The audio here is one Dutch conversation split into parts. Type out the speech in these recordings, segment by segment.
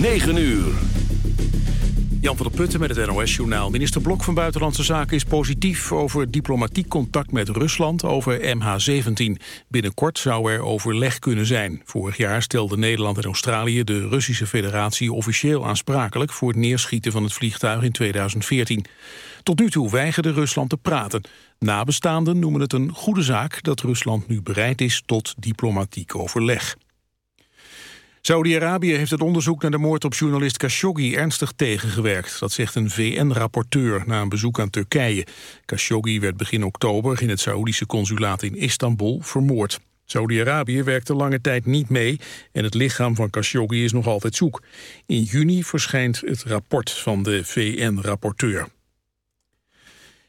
9 uur. Jan van der Putten met het NOS-journaal. Minister Blok van Buitenlandse Zaken is positief over diplomatiek contact met Rusland over MH17. Binnenkort zou er overleg kunnen zijn. Vorig jaar stelden Nederland en Australië de Russische federatie officieel aansprakelijk voor het neerschieten van het vliegtuig in 2014. Tot nu toe weigerde Rusland te praten. Nabestaanden noemen het een goede zaak dat Rusland nu bereid is tot diplomatiek overleg. Saudi-Arabië heeft het onderzoek naar de moord op journalist Khashoggi ernstig tegengewerkt. Dat zegt een VN-rapporteur na een bezoek aan Turkije. Khashoggi werd begin oktober in het Saoedische consulaat in Istanbul vermoord. Saudi-Arabië werkte lange tijd niet mee en het lichaam van Khashoggi is nog altijd zoek. In juni verschijnt het rapport van de VN-rapporteur.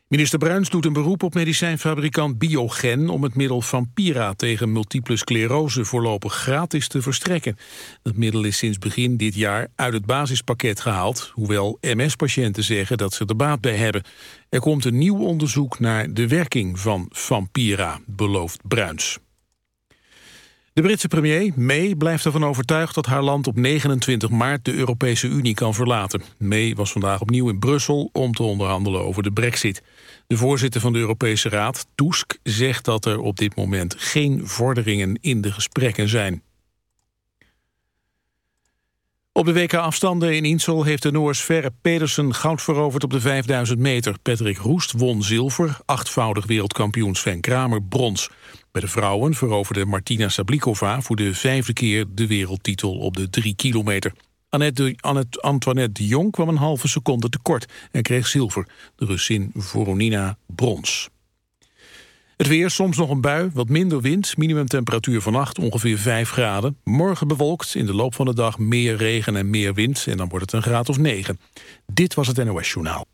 Minister Bruins doet een beroep op medicijnfabrikant Biogen om het middel Vampira tegen multiple sclerose voorlopig gratis te verstrekken. Het middel is sinds begin dit jaar uit het basispakket gehaald, hoewel MS-patiënten zeggen dat ze er baat bij hebben. Er komt een nieuw onderzoek naar de werking van Vampira, belooft Bruins. De Britse premier May blijft ervan overtuigd dat haar land op 29 maart de Europese Unie kan verlaten. May was vandaag opnieuw in Brussel om te onderhandelen over de brexit. De voorzitter van de Europese Raad, Tusk, zegt dat er op dit moment geen vorderingen in de gesprekken zijn. Op de WK-afstanden in Insel heeft de Noors Verre Pedersen goud veroverd op de 5000 meter. Patrick Roest won zilver, achtvoudig wereldkampioen Sven Kramer brons. Bij de vrouwen veroverde Martina Sablikova voor de vijfde keer de wereldtitel op de 3 kilometer. Annette, Annette, Antoinette de Jong kwam een halve seconde tekort en kreeg zilver. De Russin Voronina brons. Het weer, soms nog een bui, wat minder wind. Minimumtemperatuur vannacht ongeveer 5 graden. Morgen bewolkt, in de loop van de dag meer regen en meer wind. En dan wordt het een graad of 9. Dit was het NOS Journaal.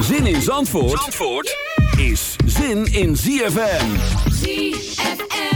Zin in Zandvoort, Zandvoort is zin in ZFM. ZFM.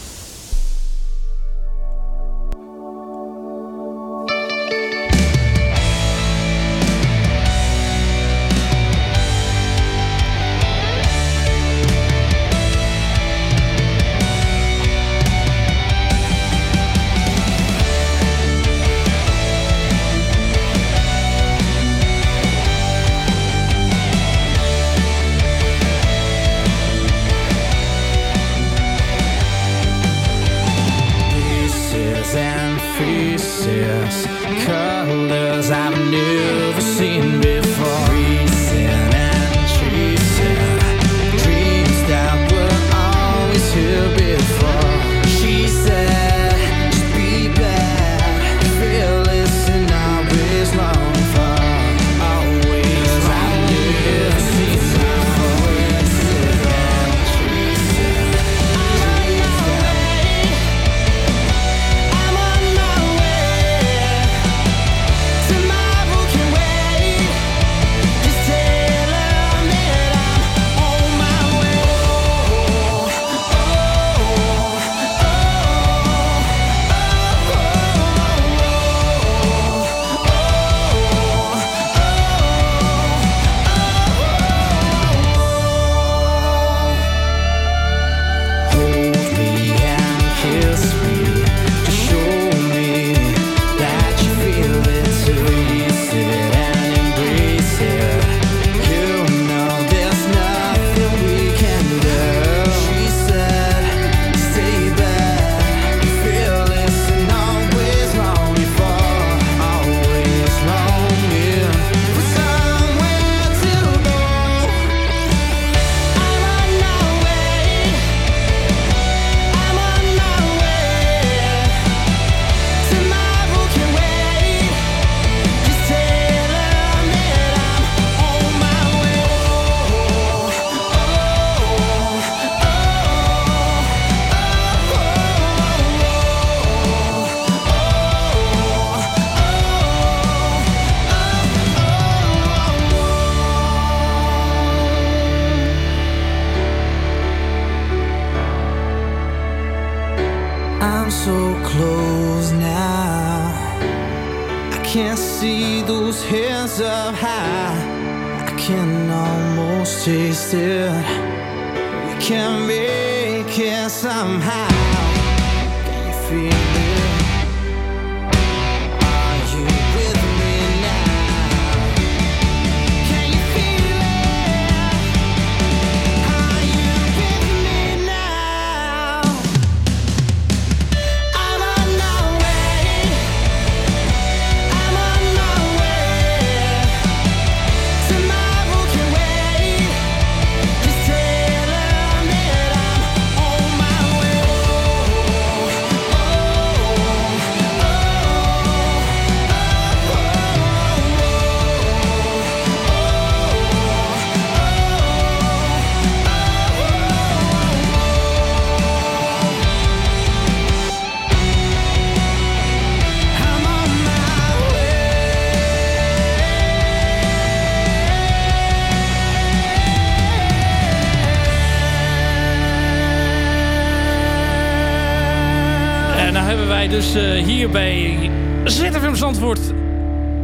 Dus eh, hier bij ZFM Zandvoort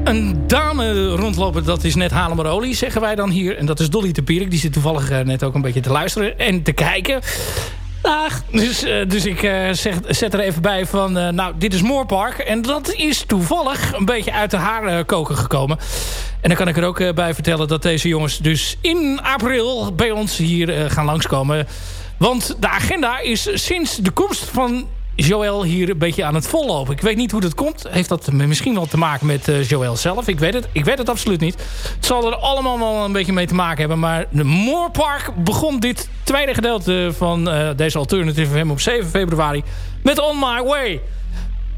een dame rondlopen. Dat is net Halemar zeggen wij dan hier. En dat is Dolly de Pierik. Die zit toevallig eh, net ook een beetje te luisteren en te kijken. Dus, eh, dus ik zeg, zet er even bij van... nou, dit is Moorpark. En dat is toevallig een beetje uit de haar koken gekomen. En dan kan ik er ook bij vertellen dat deze jongens dus in april bij ons hier gaan langskomen. Want de agenda is sinds de komst van Joël hier een beetje aan het vollopen. Ik weet niet hoe dat komt. Heeft dat misschien wel te maken met uh, Joël zelf? Ik weet het. Ik weet het absoluut niet. Het zal er allemaal wel een beetje mee te maken hebben. Maar de Moorpark begon dit tweede gedeelte van uh, deze Alternative FM op 7 februari met On My Way.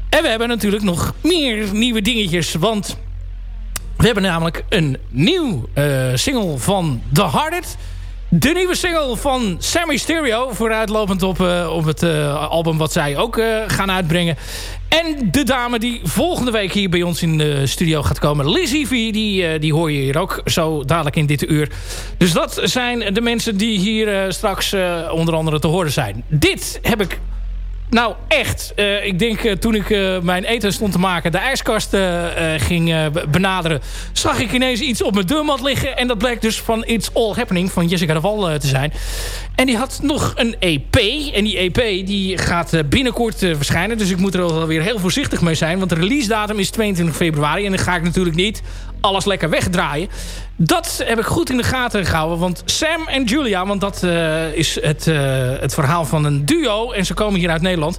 En we hebben natuurlijk nog meer nieuwe dingetjes. Want we hebben namelijk een nieuw uh, single van The Hearted. De nieuwe single van Sammy Stereo. Vooruitlopend op, uh, op het uh, album wat zij ook uh, gaan uitbrengen. En de dame die volgende week hier bij ons in de studio gaat komen. Lizzie V. Die, die hoor je hier ook zo dadelijk in dit uur. Dus dat zijn de mensen die hier straks onder andere te horen zijn. Dit heb ik nou, echt. Uh, ik denk uh, toen ik uh, mijn eten stond te maken... de ijskast ging benaderen... zag ik ineens iets op mijn deurmat liggen. En dat bleek dus van It's All Happening van Jessica de Val te zijn. En die had nog een EP. En die EP die gaat binnenkort verschijnen. Dus ik moet er wel weer heel voorzichtig mee zijn. Want de release datum is 22 februari. En dan ga ik natuurlijk niet alles lekker wegdraaien. Dat heb ik goed in de gaten gehouden. Want Sam en Julia, want dat uh, is het, uh, het verhaal van een duo. En ze komen hier uit Nederland.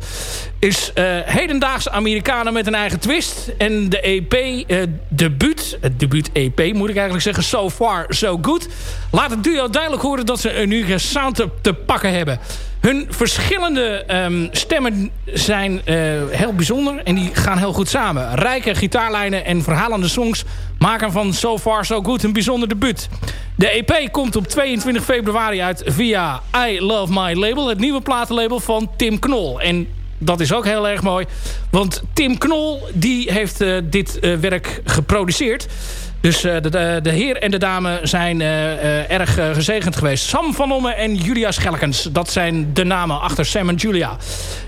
Is uh, hedendaagse Amerikanen met een eigen twist. En de EP, debuut, het debuut EP moet ik eigenlijk zeggen. So far, so good. Laat het duo duidelijk horen dat ze een unieke sound te pakken hebben. Hun verschillende um, stemmen zijn uh, heel bijzonder en die gaan heel goed samen. Rijke gitaarlijnen en verhalende songs maken van So Far So Good een bijzonder debuut. De EP komt op 22 februari uit via I Love My Label, het nieuwe platenlabel van Tim Knol. En dat is ook heel erg mooi, want Tim Knol die heeft uh, dit uh, werk geproduceerd. Dus uh, de, de, de, heer en de dame zijn uh, uh, erg gezegend geweest. Sam van Omme en Julia Schelkens. Dat zijn de namen achter Sam en Julia.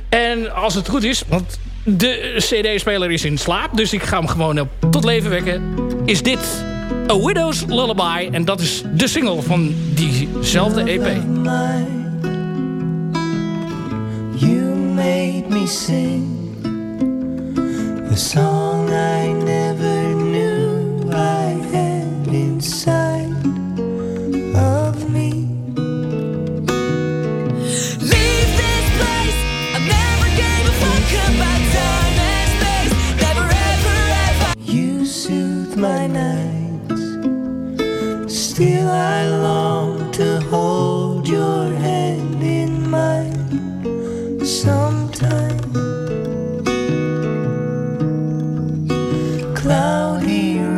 En als het goed is, want de cd-speler is in slaap. Dus ik ga hem gewoon tot leven wekken. Is dit A Widow's Lullaby. En dat is de single van diezelfde EP. You made me sing The song I never me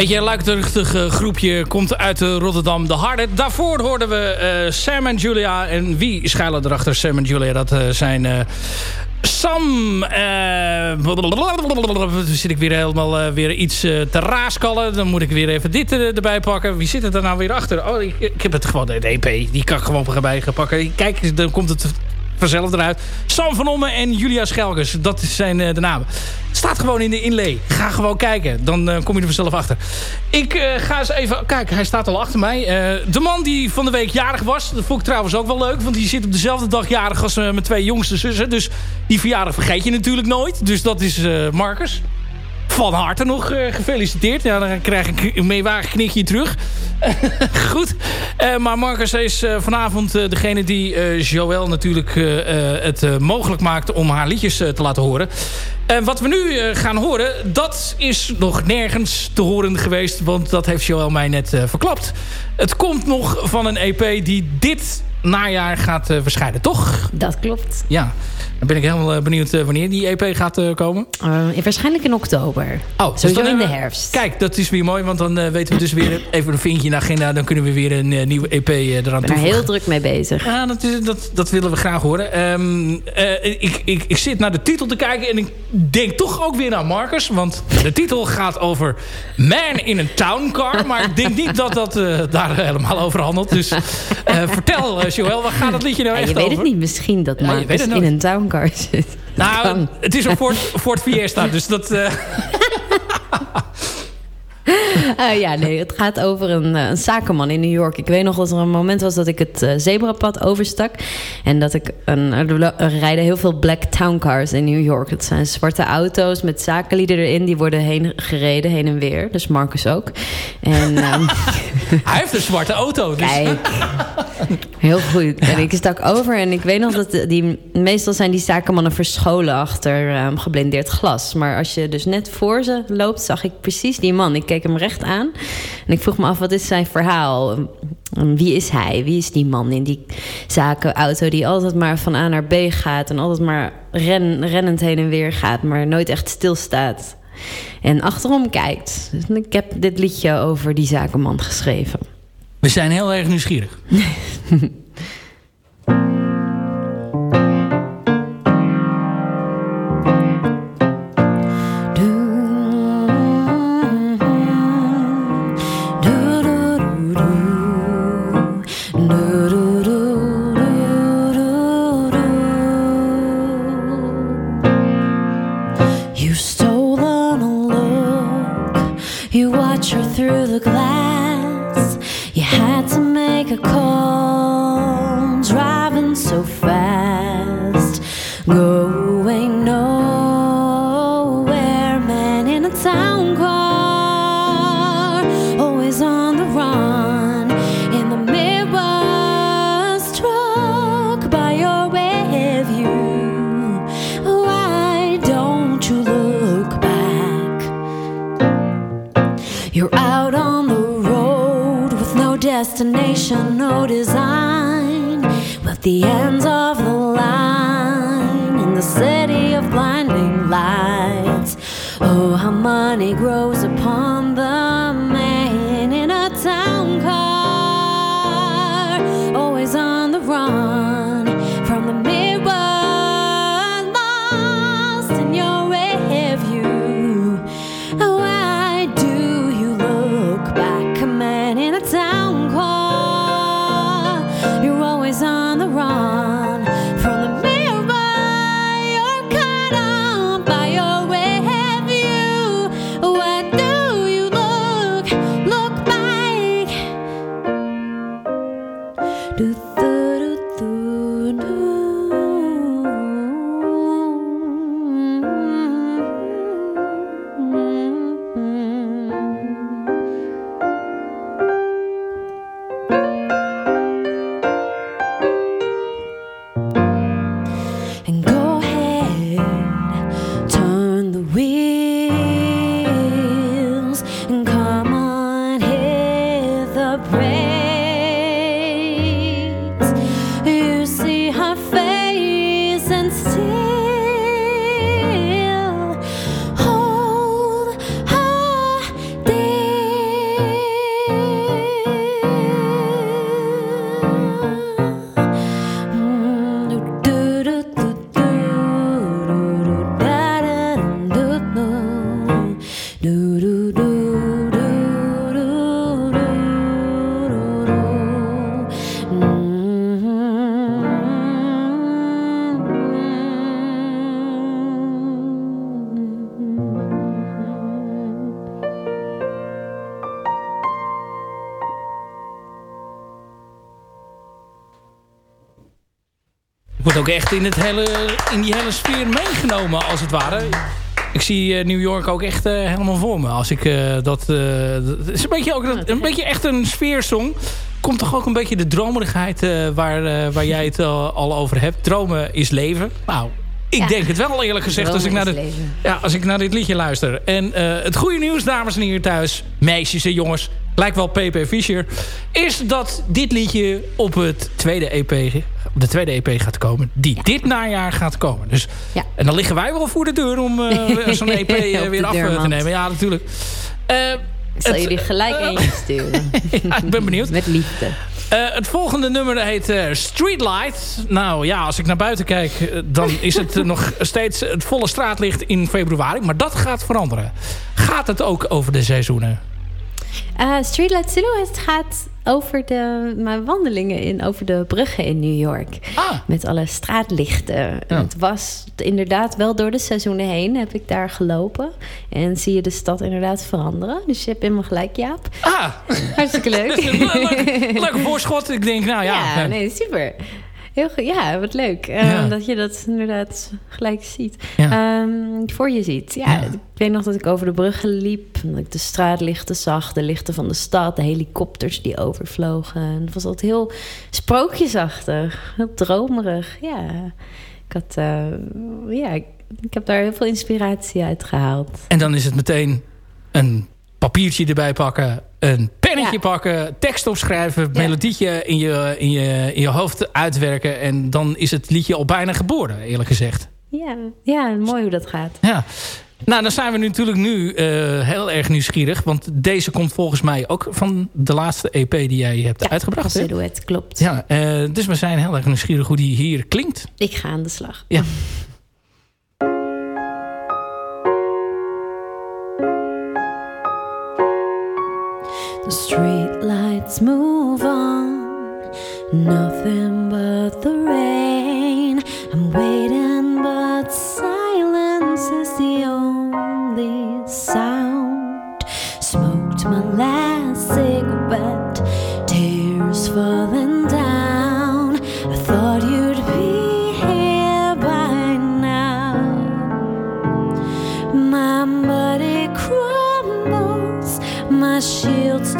Beetje luidruchtig eh, groepje komt uit eh, Rotterdam, de Harde. Daarvoor hoorden we eh, Sam en Julia. En wie schuilen erachter? Sam en Julia, dat zijn... eh, Sam, eh, zit ik weer helemaal weer iets te raaskallen. Dan moet ik weer even dit erbij pakken. Wie zit er nou weer achter? Oh, ik, ik heb het gewoon, de EP, die kan ik gewoon erbij gaan pakken. Kijk, dan komt het vanzelf eruit. Sam van Omme en Julia Schelkers, dat zijn eh, de namen. Staat gewoon in de inlay. Ga gewoon kijken, dan eh, kom je er vanzelf achter. Ik eh, ga eens even... Kijk, hij staat al achter mij. De man die van de week jarig was, dat vond ik trouwens ook wel leuk. Want die zit op dezelfde dag jarig als mijn twee jongste zussen. Dus die verjaardag vergeet je natuurlijk nooit. Dus dat is Marcus. Van harte nog eh, gefeliciteerd. Ja, dan krijg ik een meewarig knikje terug. Goed. Eh, maar Marcus is eh, vanavond degene die Joël natuurlijk het mogelijk maakt om haar liedjes te laten horen. En wat we nu gaan horen, dat is nog nergens te horen geweest. Want dat heeft Joël mij net verklapt. Het komt nog van een EP die dit najaar gaat eh, verschijnen, toch? Dat klopt. Ja. Dan ben ik helemaal eh, benieuwd eh, wanneer die EP gaat komen. Waarschijnlijk in oktober. Oh, dus Sowieso dan in de herfst. Kijk, dat is weer mooi, want dan weten we dus weer even een vinkje in de agenda. Dan kunnen we weer een nieuwe EP eraan Ik ben er heel druk mee bezig. Ja, dat, is, dat, dat willen we graag horen. Ehm, eh, ik, ik, ik zit naar de titel te kijken en ik denk toch ook weer naar Marcus. Want de titel gaat over Man in a Town Car. Maar ik denk niet dat dat daar helemaal over handelt. Dus vertel, uh, Joël, waar gaat het liedje nou Ja, echt je weet over? het niet. Misschien dat Ja, Marcus in een towncar zit. Dat Nou, het is een Ford, Ford Fiesta, dus dat... eh, ja, nee, het gaat over een, eh, een zakenman in New York. Ik weet nog dat er een moment was dat ik het eh, zebrapad overstak. En dat ik... Een, er er rijden heel veel black town cars in New York. Het zijn zwarte auto's met zakenlieden erin. Die worden heen gereden, heen en weer. Dus Marcus ook. En... ehm, hij heeft een zwarte auto. Dus Kijk, heel goed. En ik stak over en ik weet nog dat die, meestal zijn die zakenmannen verscholen achter ehm, geblindeerd glas. Maar als je dus net voor ze loopt, zag ik precies die man. Ik keek hem recht aan en ik vroeg me af, wat is zijn verhaal? Wie is hij? Wie is die man in die zakenauto die altijd maar van A naar B gaat... en altijd maar ren, rennend heen en weer gaat, maar nooit echt stilstaat... En achterom kijkt. Dus ik heb dit liedje over die zakenman geschreven. we zijn heel erg nieuwsgierig. stolen a look. You watch her through the glass. You had to make a call, driving so fast, destination, no design. With the ends of the line in the city of blinding lights. Oh, how money grows ook echt in, het hele, in die hele sfeer meegenomen, als het ware. Ik zie eh, New York ook echt eh, helemaal voor me. Als ik eh, dat... dat is een beetje, ook, dat- een beetje echt een sfeersong. Komt toch ook een beetje de dromerigheid waar, waar jij het al over hebt. Dromen is leven. Nou, ik Ja. denk het wel eerlijk gezegd. Als ik, naar dit, ja, als ik naar dit liedje luister. En het goede nieuws, dames en heren thuis. Meisjes en jongens. Lijkt wel PP Fischer. Is dat dit liedje op het tweede EP, de tweede EP gaat komen. Die dit najaar gaat komen. Dus, Ja. En dan liggen wij wel voor de deur om eh, zo'n EP eh, weer de af eh, te nemen. Ja, natuurlijk. Ik zal het- jullie gelijk eentje sturen. ja, ik ben benieuwd. Met liefde. Het volgende nummer heet eh, Streetlight. Nou ja, als ik naar buiten kijk, dan is het nog steeds het volle straatlicht in februari. Maar dat gaat veranderen. Gaat het ook over de seizoenen? Eh, Streetlight Silhouette gaat over de, mijn wandelingen in, over de bruggen in New York. Ah. Met alle straatlichten. Ja. Het was inderdaad wel door de seizoenen heen heb ik daar gelopen. En zie je de stad inderdaad veranderen. Dus je hebt helemaal gelijk, Jaap. Ah, Hartstikke leuk. leuk, leuke voorschot. Ik denk, nou ja. Ja, nee, super. Heel goed. Ja, wat leuk. Eh, Ja. Dat je dat inderdaad gelijk ziet. Ja. Ehm, voor je ziet. Ja, Ja. Ik weet nog dat ik over de bruggen liep. En dat ik de straatlichten zag. De lichten van de stad. De helikopters die overvlogen. En het was altijd heel sprookjesachtig. Heel dromerig. Ja. Ik had... eh, ja, ik, ik heb daar heel veel inspiratie uit gehaald. En dan is het meteen een papiertje erbij pakken. Een pennetje Ja. pakken. Tekst opschrijven. Ja. Melodietje in je, in, je, in je hoofd uitwerken. En dan is het liedje al bijna geboren, eerlijk gezegd. Ja, ja mooi hoe dat gaat. Ja. Nou, dan zijn we natuurlijk nu eh, heel erg nieuwsgierig. Want deze komt volgens mij ook van de laatste EP die jij hebt Ja, uitgebracht. Silhouette, klopt. Ja, eh, dus we zijn heel erg nieuwsgierig hoe die hier klinkt. Ik ga aan de slag. Ja. Street lights move on, nothing but the rain.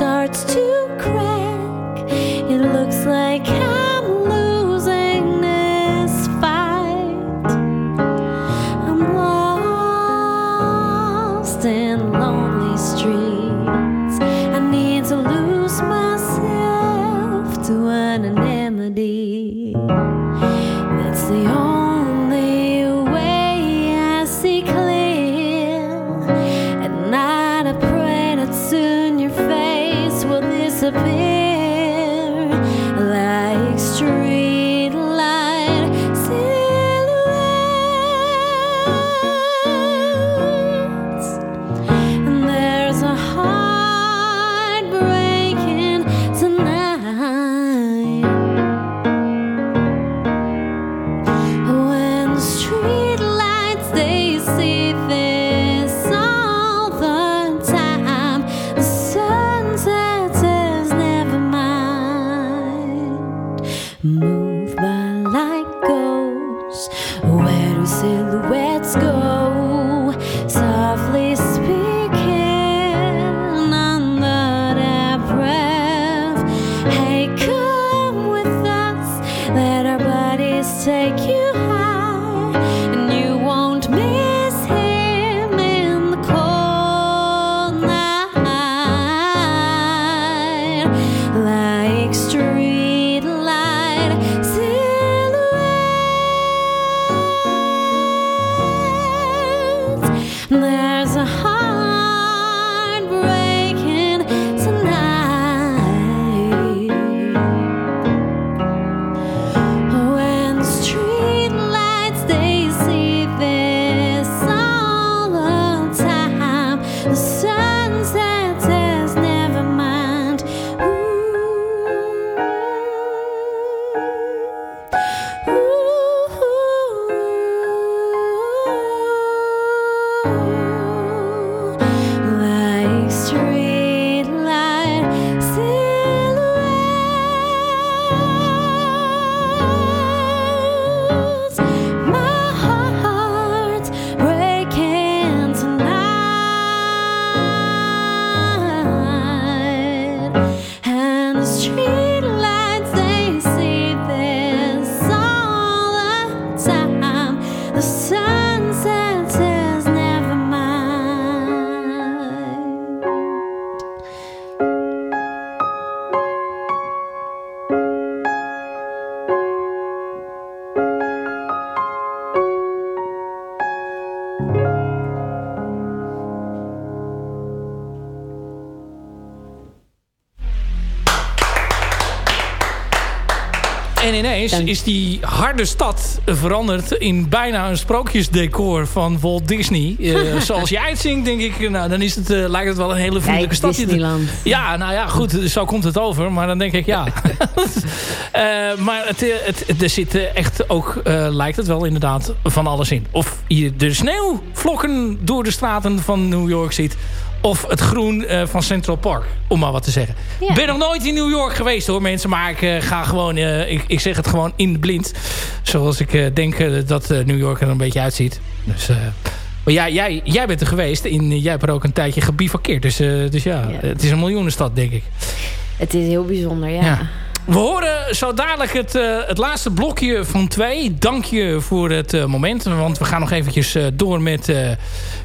Starts to crack. It looks like I'm losing this fight. I'm lost in lonely streets. I need to lose myself to anonymity. That's the only En is die harde stad veranderd in bijna een sprookjesdecor van Walt Disney. Eh, zoals jij het zingt, denk ik, nou, dan is het, eh, lijkt het wel een hele vriendelijke stad. Disneyland. Ja, nou ja, goed, zo komt het over. Maar dan denk ik, ja. Eh, maar het, het, er zit echt ook, lijkt het wel inderdaad, van alles in. Of je de sneeuwvlokken door de straten van New York ziet. Of het groen eh, van Central Park, om maar wat te zeggen. Ja. Ik ben nog nooit in New York geweest hoor mensen. Maar ik eh, ga gewoon, eh, ik, ik zeg het gewoon in het blind. Zoals ik denk dat New York er een beetje uitziet. Dus... maar jij, jij, jij bent er geweest. In, jij hebt er ook een tijdje gebivakkeerd. Dus, dus ja, Ja. het is een miljoenenstad, denk ik. Het is heel bijzonder, ja. Ja. We horen zo dadelijk het, eh, het laatste blokje van twee. Dank je voor het eh, moment. Want we gaan nog eventjes eh, door met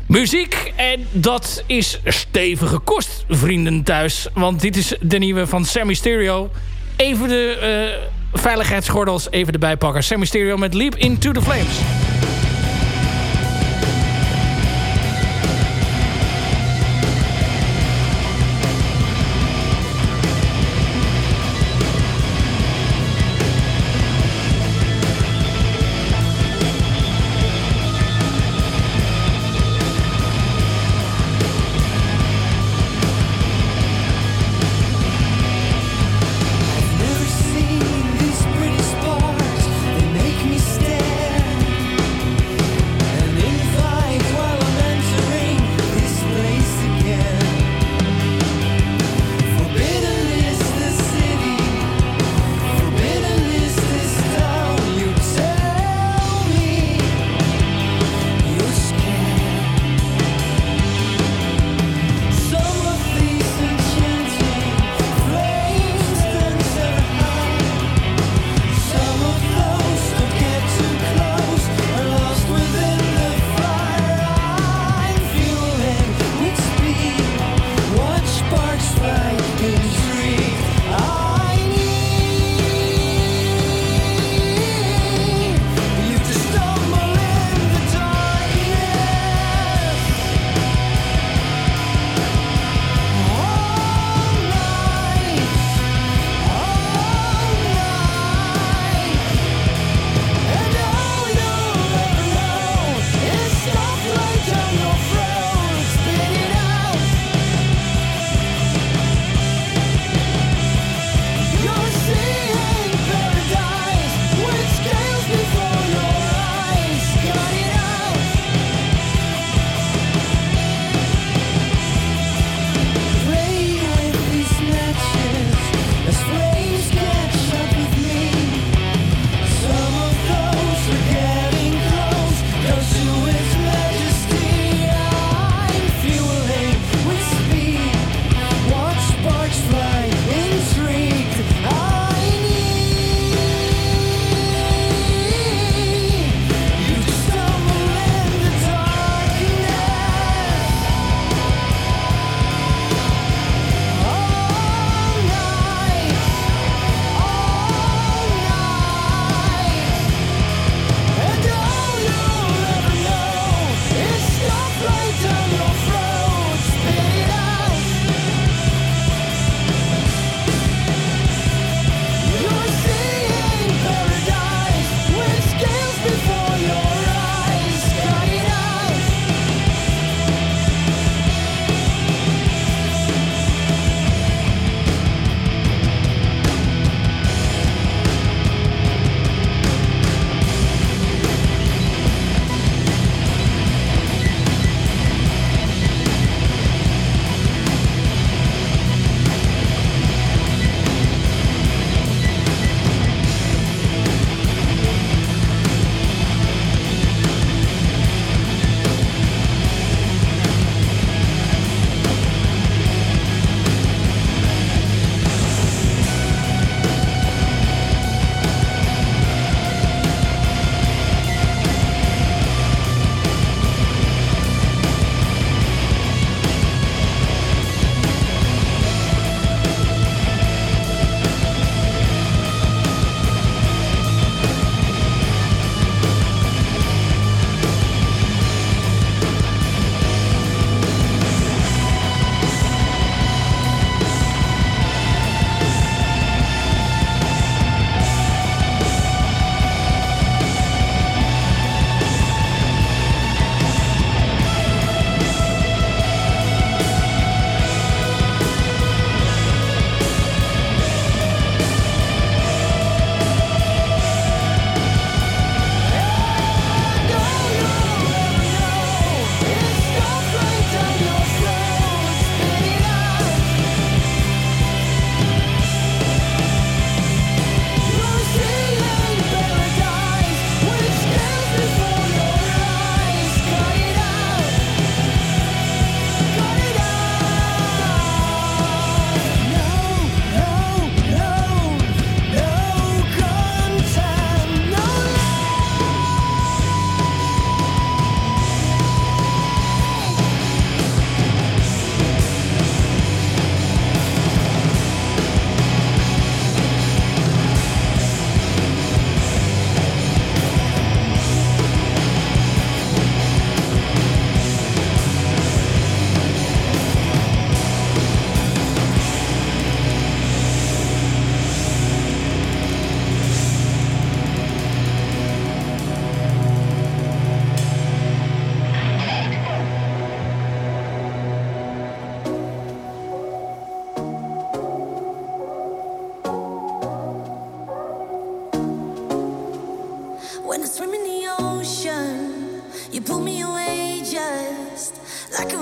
muziek. En dat is stevige kost, vrienden thuis. Want dit is de nieuwe van Sammy Stereo. Even de veiligheidsgordels even erbij pakken. Sammy Stereo met Leap Into the Flames.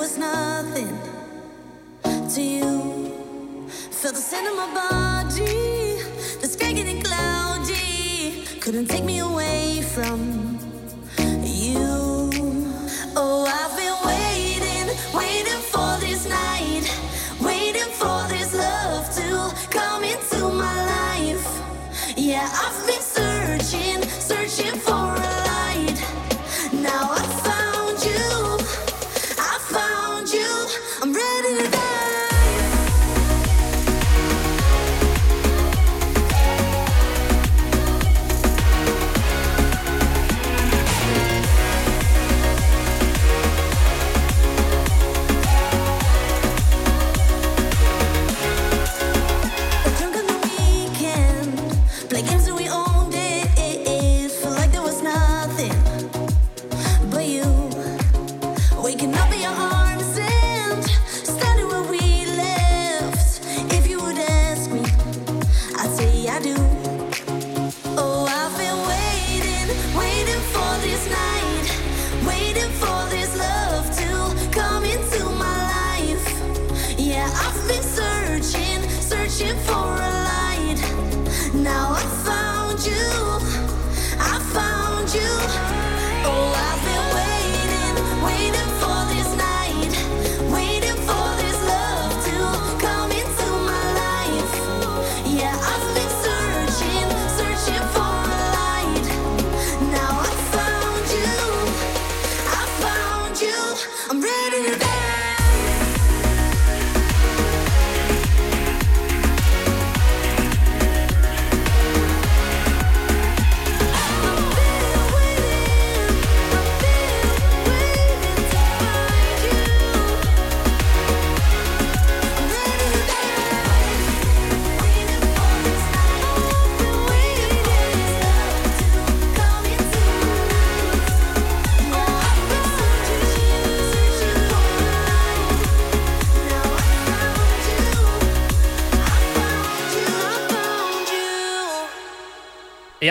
Was nothing to you. Felt the scent of my body, the sky getting cloudy. Couldn't take me away from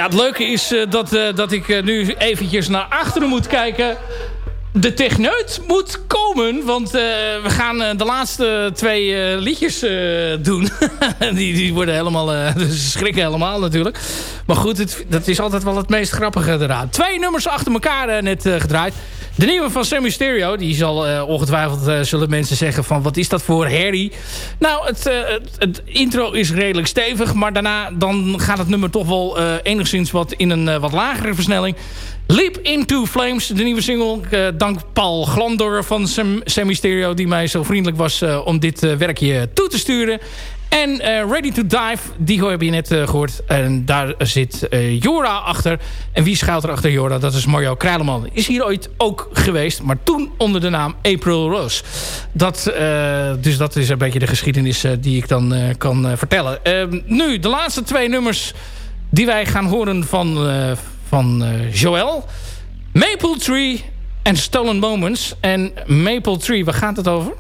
Ja, het leuke is eh, dat, eh, dat ik eh, nu eventjes naar achteren moet kijken. De techneut moet komen, want we gaan de laatste twee liedjes doen. die, die worden helemaal, schrikken helemaal natuurlijk. Maar goed, het, dat is altijd wel het meest grappige eraan. Twee nummers achter elkaar net gedraaid. De nieuwe van Sammy Stereo, die zal eh, ongetwijfeld eh, zullen mensen zeggen van wat is dat voor herrie? Nou, het, eh, het, het intro is redelijk stevig, maar daarna dan gaat het nummer toch wel enigszins wat in een wat lagere versnelling. Leap Into Flames, de nieuwe single. dank Paul Glandor van Sam, Sammy Stereo... die mij zo vriendelijk was om dit werkje toe te sturen. En eh, Ready to Dive, die heb je net eh, gehoord. En daar zit eh, Jora achter. En wie schuilt er achter Jora? Dat is Mario Kruileman. Is hier ooit ook geweest, maar toen onder de naam April Rose. Dat, dus dat is een beetje de geschiedenis die ik dan kan vertellen. Ehm, nu, de laatste twee nummers die wij gaan horen van, van eh, Joël. Maple Tree en Stolen Moments. En Maple Tree, waar gaat het over?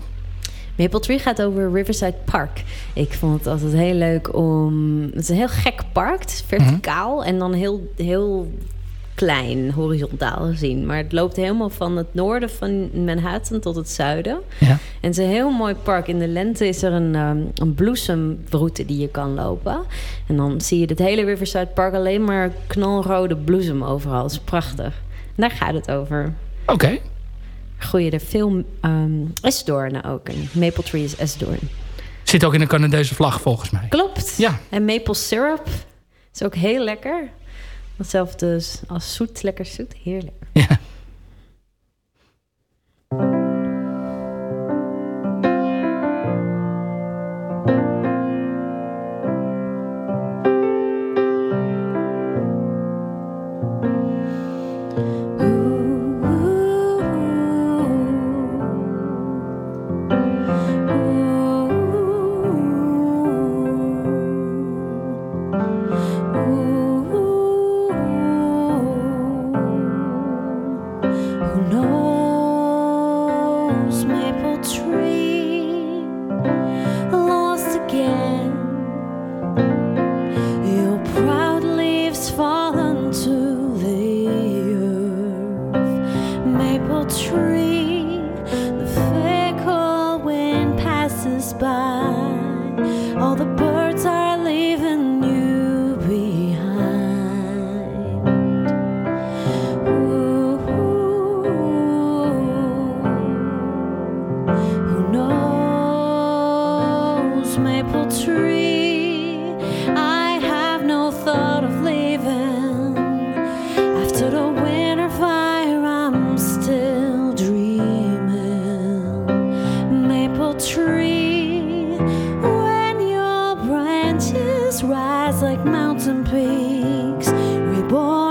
Maple Tree gaat over Riverside Park. Ik vond het altijd heel leuk om... Het is een heel gek park. Het is verticaal en dan heel, heel klein, horizontaal gezien. Maar het loopt helemaal van het noorden van Manhattan tot het zuiden. Ja. En het is een heel mooi park. In de lente is er een, um, een bloesemroute die je kan lopen. En dan zie je het hele Riverside Park alleen maar knalrode bloesem overal. Het is prachtig. En daar gaat het over. Oké. Groeien er veel um, esdoornen ook in. Maple Tree is esdoorn. Zit ook in een Canadese vlag volgens mij. Klopt. Ja. En maple syrup is ook heel lekker. Hetzelfde als zoet, lekker zoet. Heerlijk. Ja. Mountain peaks, reborn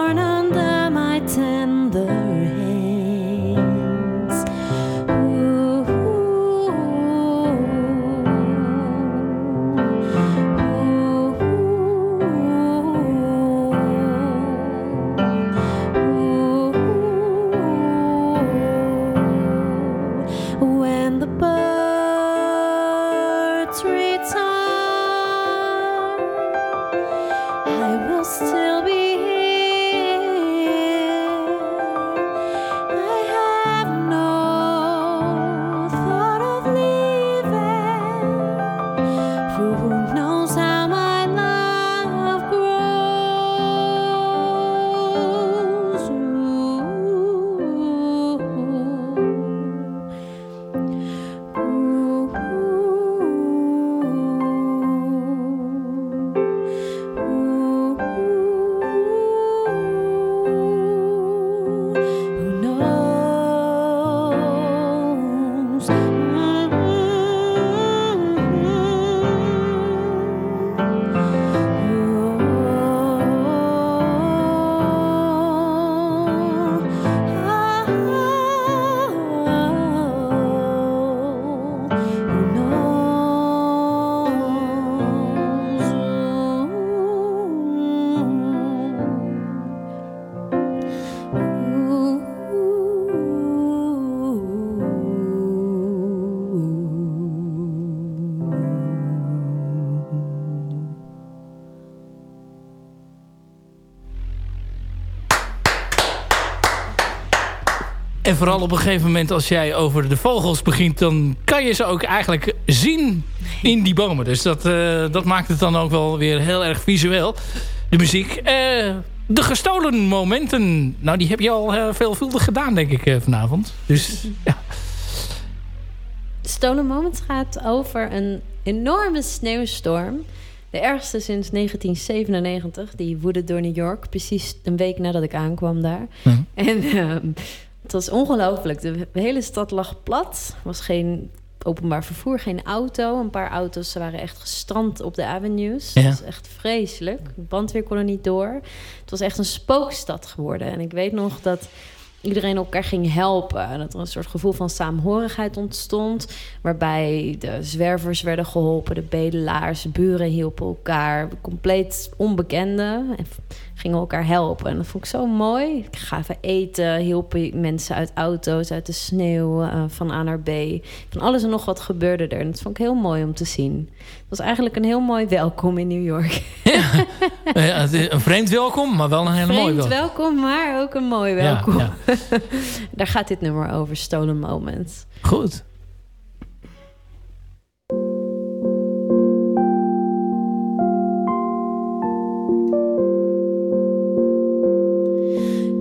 vooral op een gegeven moment als jij over de vogels begint... dan kan je ze ook eigenlijk zien in die bomen. Dus dat, eh, dat maakt het dan ook wel weer heel erg visueel. De muziek. Eh, de gestolen momenten. Nou, die heb je al eh, veelvuldig gedaan, denk ik, vanavond. Dus ja. Stolen Moments gaat over een enorme sneeuwstorm. De ergste sinds 1997. Die woedde door New York. Precies een week nadat ik aankwam daar. Mhm. En ehm, het was ongelooflijk. De hele stad lag plat. Er was geen openbaar vervoer, geen auto. Een paar auto's waren echt gestrand op de avenues. Ja. Het was echt vreselijk. De brandweer kon er niet door. Het was echt een spookstad geworden. En ik weet nog dat iedereen elkaar ging helpen. En dat er een soort gevoel van saamhorigheid ontstond. Waarbij de zwervers werden geholpen, de bedelaars, de buren hielpen elkaar. Compleet onbekenden gingen elkaar helpen. En dat vond ik zo mooi. Gaven eten, hielpen mensen uit auto's, uit de sneeuw, eh, van A naar B. Van alles en nog wat gebeurde er. En dat vond ik heel mooi om te zien. Het was eigenlijk een heel mooi welkom in New York. Eh, het is een vreemd welkom, maar wel een hele mooie Vreemd welkom. welkom, maar ook een mooi Ja, welkom. ja. Daar gaat dit nummer over, Stolen Moments. Goed.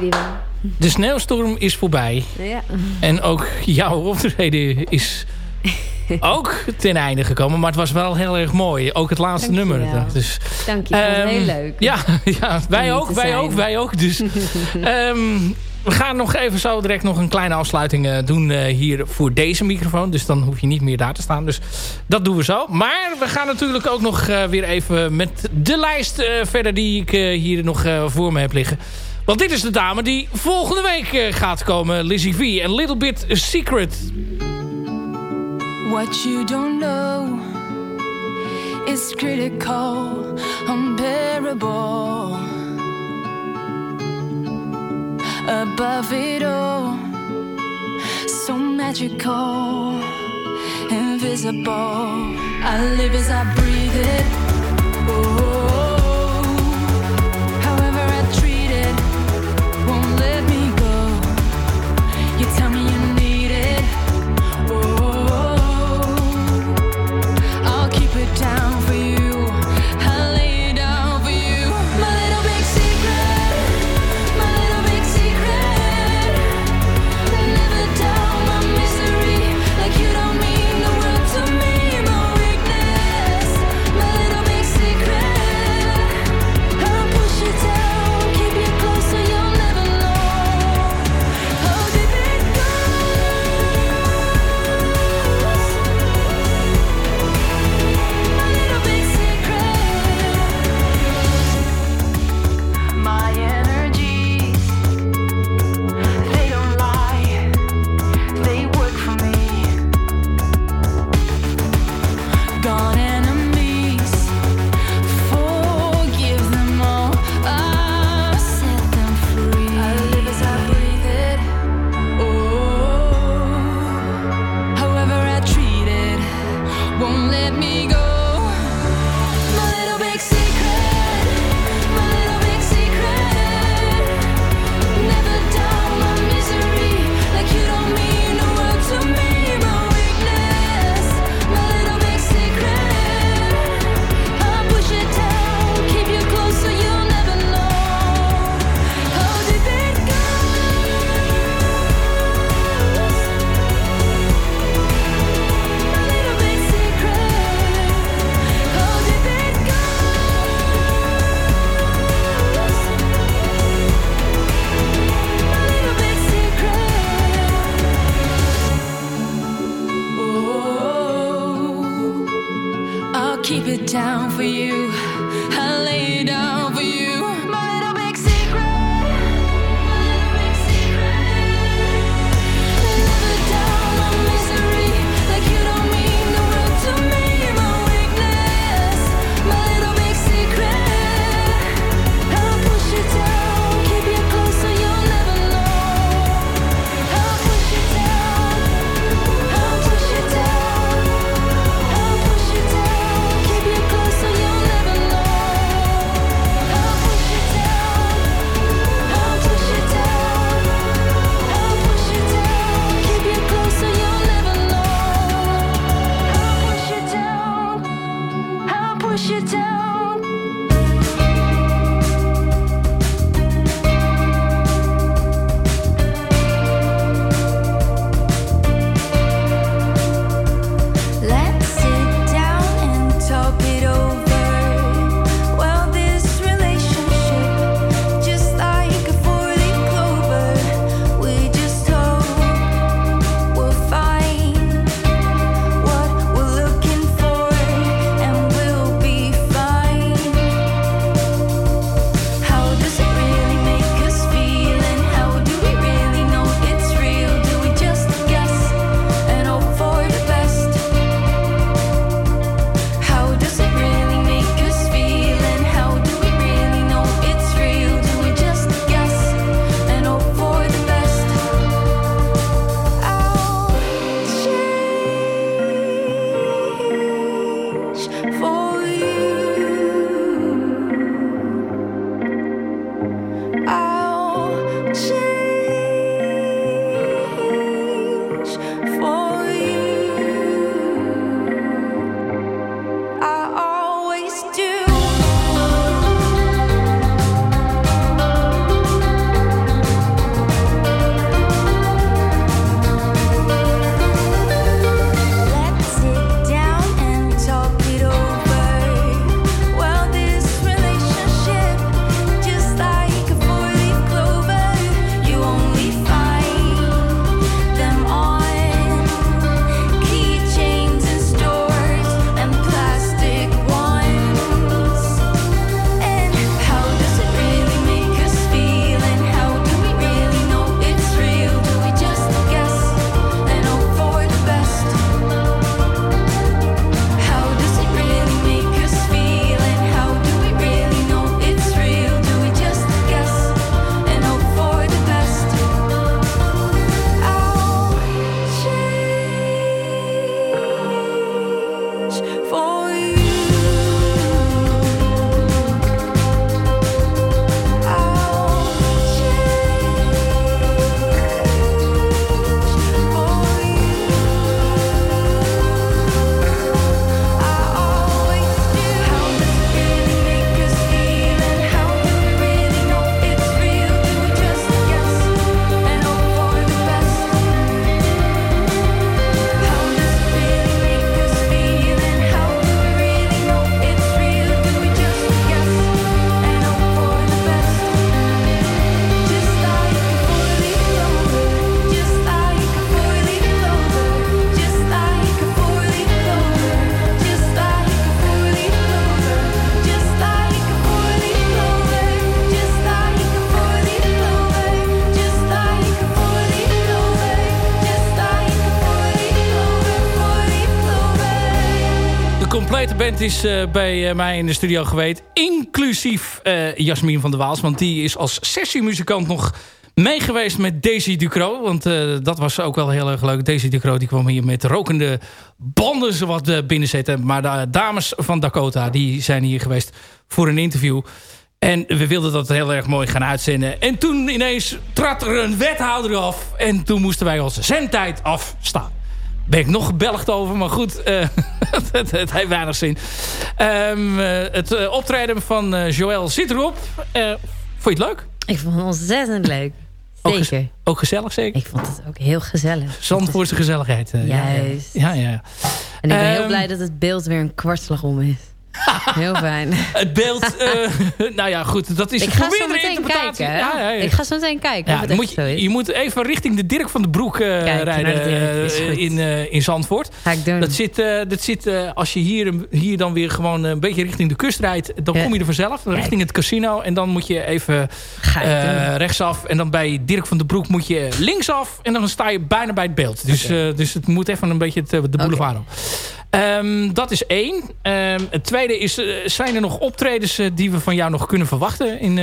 Dank wel. De sneeuwstorm is voorbij. Ja. En ook jouw optreden is ook ten einde gekomen. Maar het was wel heel erg mooi. Ook het laatste nummer. Dus, Dank je, ik vond het ehm, heel leuk. Ja, ja wij ook, wij zijn. ook, wij ook. Dus ehm, we gaan nog even zo direct nog een kleine afsluiting eh, doen eh, hier voor deze microfoon. Dus dan hoef je niet meer daar te staan. Dus dat doen we zo. Maar we gaan natuurlijk ook nog eh, weer even met de lijst verder die ik hier nog voor me heb liggen. Want dit is de dame die volgende week eh, gaat komen. Lizzie V. En Little Bit Secret. What you don't know is critical, unbearable. Above it all, so magical, invisible. I live as I breathe it. Oh, complete band is eh, bij eh, mij in de studio geweest. Inclusief eh Jasmin van der Waals. Want die is als sessiemuzikant nog meegeweest met Daisy Ducro. Want dat was ook wel heel erg leuk. Daisy Ducro die kwam hier met rokende banden zowat uh, binnenzetten. Maar de dames van Dakota die zijn hier geweest voor een interview. En we wilden dat heel erg mooi gaan uitzenden. En toen ineens trad er een wethouder af. En toen moesten wij onze zendtijd afstaan ben ik nog gebelgd over. Maar goed, uh, het, het, heeft weinig zin. Um, uh, het uh, optreden van Joël zit erop. vond je het leuk? Ik vond het ontzettend leuk. Zeker. Ook, gez ook gezellig zeker? Ik vond het ook heel gezellig. Zandvoortse gezelligheid. Juist. Ja, ja. ja. En ik ben um, heel blij dat het beeld weer een kwartslag om is. Heel fijn. Het beeld, uh, nou ja, goed, dat is ik ga zo meteen kijken. Ja, ja, ja. Ik ga zo meteen kijken. Ja, moet je, je, moet even richting de Dirk van de Broek uh, Kijk, rijden uh, in, in Zandvoort. Ga ik doen. Dat zit, dat zit als je hier, hier dan weer gewoon een beetje richting de kust rijdt, dan kom je er vanzelf. Richting het casino. En dan moet je even rechtsaf. En dan bij Dirk van de Broek moet je linksaf. En dan sta je bijna bij het beeld. Dus, okay. dus het moet even een beetje het, de boulevard op. Um, dat is één. Um, het tweede is, uh, zijn er nog optredens uh, die we van jou nog kunnen verwachten in uh,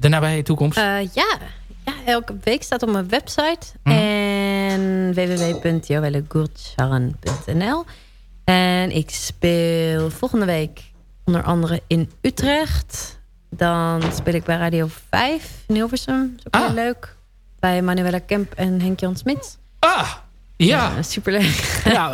de nabije toekomst? ja. ja, elke week staat op mijn website. Mm. En www.joellegourtcharren.nl En ik speel volgende week onder andere in Utrecht. Dan speel ik bij Radio 5 in Hilversum. Dat is ook ah. heel leuk. Bij Manuela Kemp en Henk-Jan Smit. Ah, ja. ja superleuk. Ja,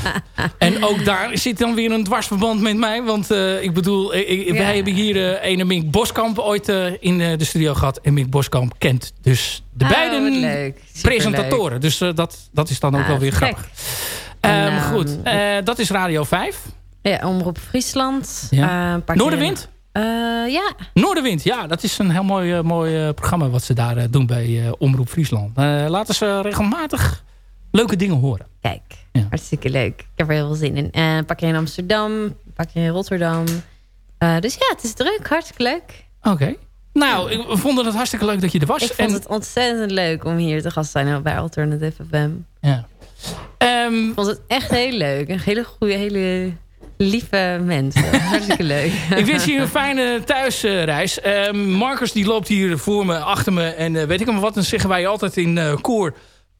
en ook daar zit dan weer een dwarsverband met mij. Want uh, ik bedoel, ik, ja. wij hebben hier uh, ene Mink Boskamp ooit uh, in de studio gehad. En Mink Boskamp kent dus de oh, beide presentatoren. Dus dat, dat is dan ook ah, wel weer grappig. En, um, goed, dat is Radio 5. Ja, Omroep Friesland. Ja. Noorderwind? ja. Noorderwind, ja. Dat is een heel mooi, mooi programma wat ze daar doen bij Omroep Friesland. laten ze regelmatig leuke dingen horen. Kijk, ja. hartstikke leuk. Ik heb er heel veel zin in. Uh, een paar keer in Amsterdam, een paar keer in Rotterdam. Uh, dus ja, het is druk. Hartstikke leuk. Oké. Okay. Nou, we vonden het hartstikke leuk dat je er was. Ik vond en... het ontzettend leuk om hier te gast te zijn bij Alternative FM. Ja. Um, ik vond het echt heel leuk. Een hele goede, hele lieve mensen. Hartstikke leuk. ik wens je een fijne thuisreis. Uh, Marcus die loopt hier voor me, achter me. En uh, weet ik maar wat, dan zeggen wij altijd in uh, koor...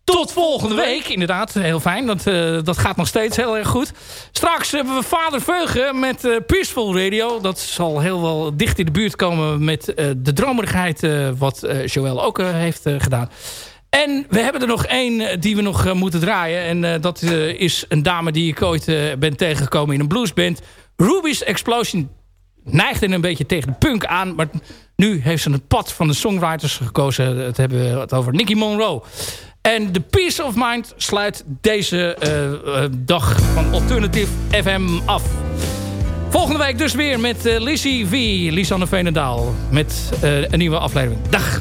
Tot volgende week. Inderdaad, heel fijn. Dat, uh, dat gaat nog steeds heel erg goed. Straks hebben we Vader Veugen met uh, Peaceful Radio. Dat zal heel wel dicht in de buurt komen met uh, de dromerigheid... wat Joël ook heeft gedaan. En we hebben er nog één die we nog moeten draaien. En dat is een dame die ik ooit ben tegengekomen in een bluesband. Ruby's Explosion neigt er een beetje tegen de punk aan. Maar nu heeft ze het pad van de songwriters gekozen. Het hebben we het over Nicky Monroe. En The Peace of Mind sluit deze uh, uh, dag van Alternative FM af. Volgende week dus weer met uh, Lizzie V. Lisanne Veenendaal. Met een nieuwe aflevering. Dag!